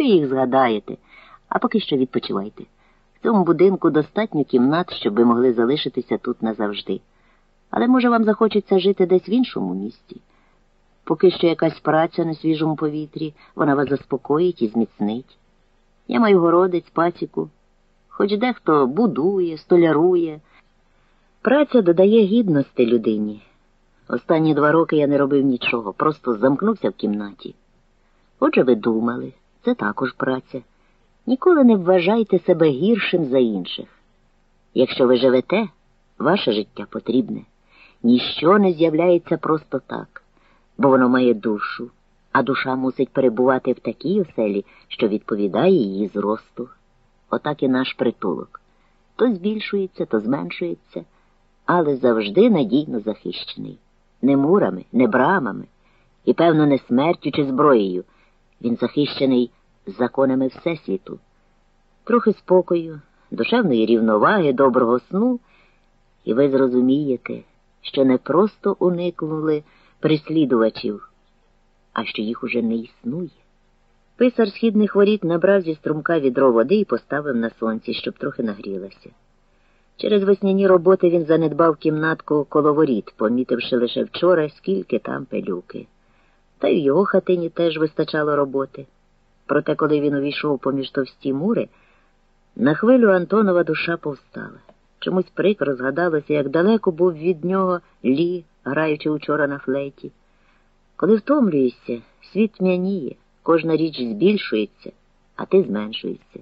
Ви їх згадаєте, а поки що відпочивайте. В цьому будинку достатньо кімнат, щоб ви могли залишитися тут назавжди. Але, може, вам захочеться жити десь в іншому місті. Поки що якась праця на свіжому повітрі, вона вас заспокоїть і зміцнить. Я маю городець, пасіку, хоч дехто будує, столярує. Праця додає гідності людині. Останні два роки я не робив нічого, просто замкнувся в кімнаті. Отже, ви думали, це також праця. Ніколи не вважайте себе гіршим за інших. Якщо ви живете, ваше життя потрібне. Ніщо не з'являється просто так, бо воно має душу, а душа мусить перебувати в такій оселі, що відповідає її зросту. Отак і наш притулок. То збільшується, то зменшується, але завжди надійно захищений. Не мурами, не брамами, і, певно, не смертю чи зброєю. Він захищений законами Всесвіту. Трохи спокою, душевної рівноваги, доброго сну, і ви зрозумієте, що не просто уникнули прислідувачів, а що їх уже не існує. Писар східних воріт набрав зі струмка відро води і поставив на сонці, щоб трохи нагрілася. Через весняні роботи він занедбав кімнатку коло воріт, помітивши лише вчора, скільки там пилюки. Та й в його хатині теж вистачало роботи. Проте, коли він увійшов поміж товсті мури, на хвилю Антонова душа повстала. Чомусь прикро згадалося, як далеко був від нього лі, граючи учора на флейті. Коли втомлюєшся, світ тьмяніє, кожна річ збільшується, а ти зменшуєшся.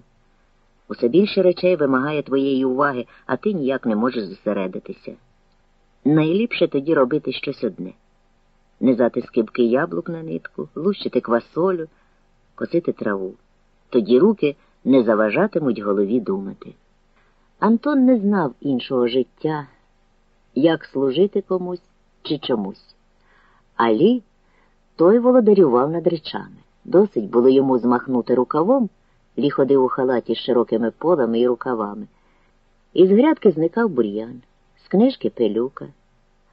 Усе більше речей вимагає твоєї уваги, а ти ніяк не можеш зосередитися. Найліпше тоді робити щось одне низати скибки яблук на нитку, лущити квасолю, косити траву. Тоді руки не заважатимуть голові думати. Антон не знав іншого життя, як служити комусь чи чомусь. Алі той володарював над речами. Досить було йому змахнути рукавом, лі ходив у халаті з широкими полами і рукавами. Із грядки зникав бур'ян, з книжки пилюка,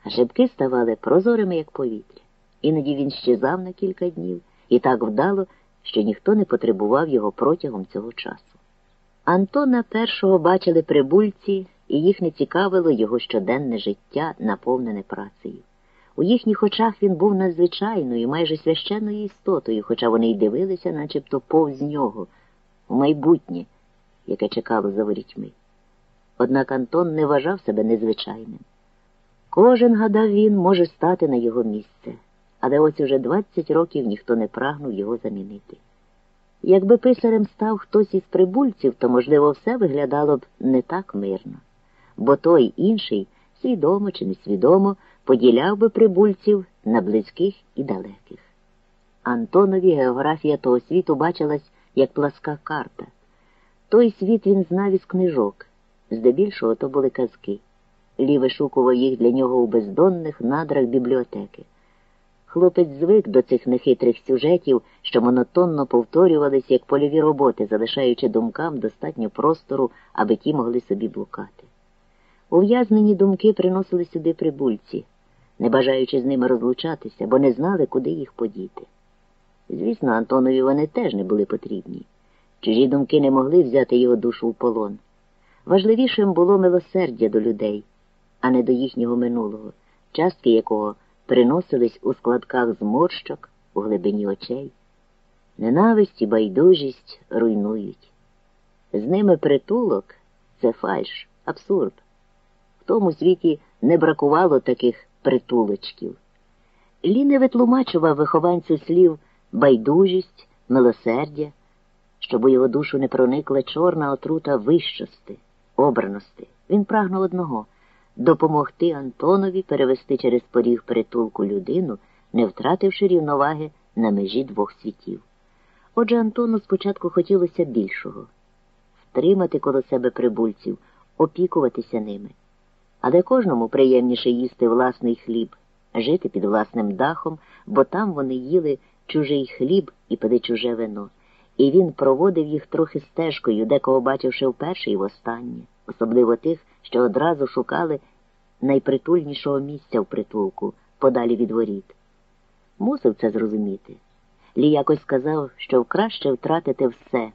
шибки ставали прозорими, як повітря. Іноді він щезав на кілька днів і так вдало, що ніхто не потребував його протягом цього часу. Антона першого бачили прибульці, і їх не цікавило його щоденне життя, наповнене працею. У їхніх очах він був надзвичайною, майже священною істотою, хоча вони й дивилися, начебто повз нього, у майбутнє, яке чекало за ворітьми. Однак Антон не вважав себе незвичайним. Кожен, гадав він, може стати на його місце, але ось уже двадцять років ніхто не прагнув його замінити. Якби писарем став хтось із прибульців, то, можливо, все виглядало б не так мирно, бо той інший, свідомо чи несвідомо, поділяв би прибульців на близьких і далеких. Антонові географія того світу бачилась як пласка карта. Той світ він знав із книжок, здебільшого то були казки. Лі вишукував їх для нього у бездонних надрах бібліотеки. Хлопець звик до цих нехитрих сюжетів, що монотонно повторювались як польові роботи, залишаючи думкам достатньо простору, аби ті могли собі блукати. Ув'язнені думки приносили сюди прибульці, не бажаючи з ними розлучатися, бо не знали, куди їх подіти. Звісно, Антонові вони теж не були потрібні. Чужі думки не могли взяти його душу в полон. Важливішим було милосердя до людей, а не до їхнього минулого, частки якого приносились у складках зморщок у глибині очей. Ненависть і байдужість руйнують. З ними притулок це фальш, абсурд. В тому світі не бракувало таких притулочків. Лі не витлумачував вихованцю слів байдужість, милосердя, щоб у його душу не проникла чорна отрута вищости, обраності. Він прагнув одного допомогти Антонові перевести через поріг притулку людину, не втративши рівноваги на межі двох світів. Отже, Антону спочатку хотілося більшого втримати коло себе прибульців, опікуватися ними. Але кожному приємніше їсти власний хліб, жити під власним дахом, бо там вони їли чужий хліб і пили чуже вино, і він проводив їх трохи стежкою, декого бачивши вперше і востаннє, особливо тих, що одразу шукали найпритульнішого місця в притулку, подалі від воріт. Мусив це зрозуміти. Лі якось сказав, що краще втратити все.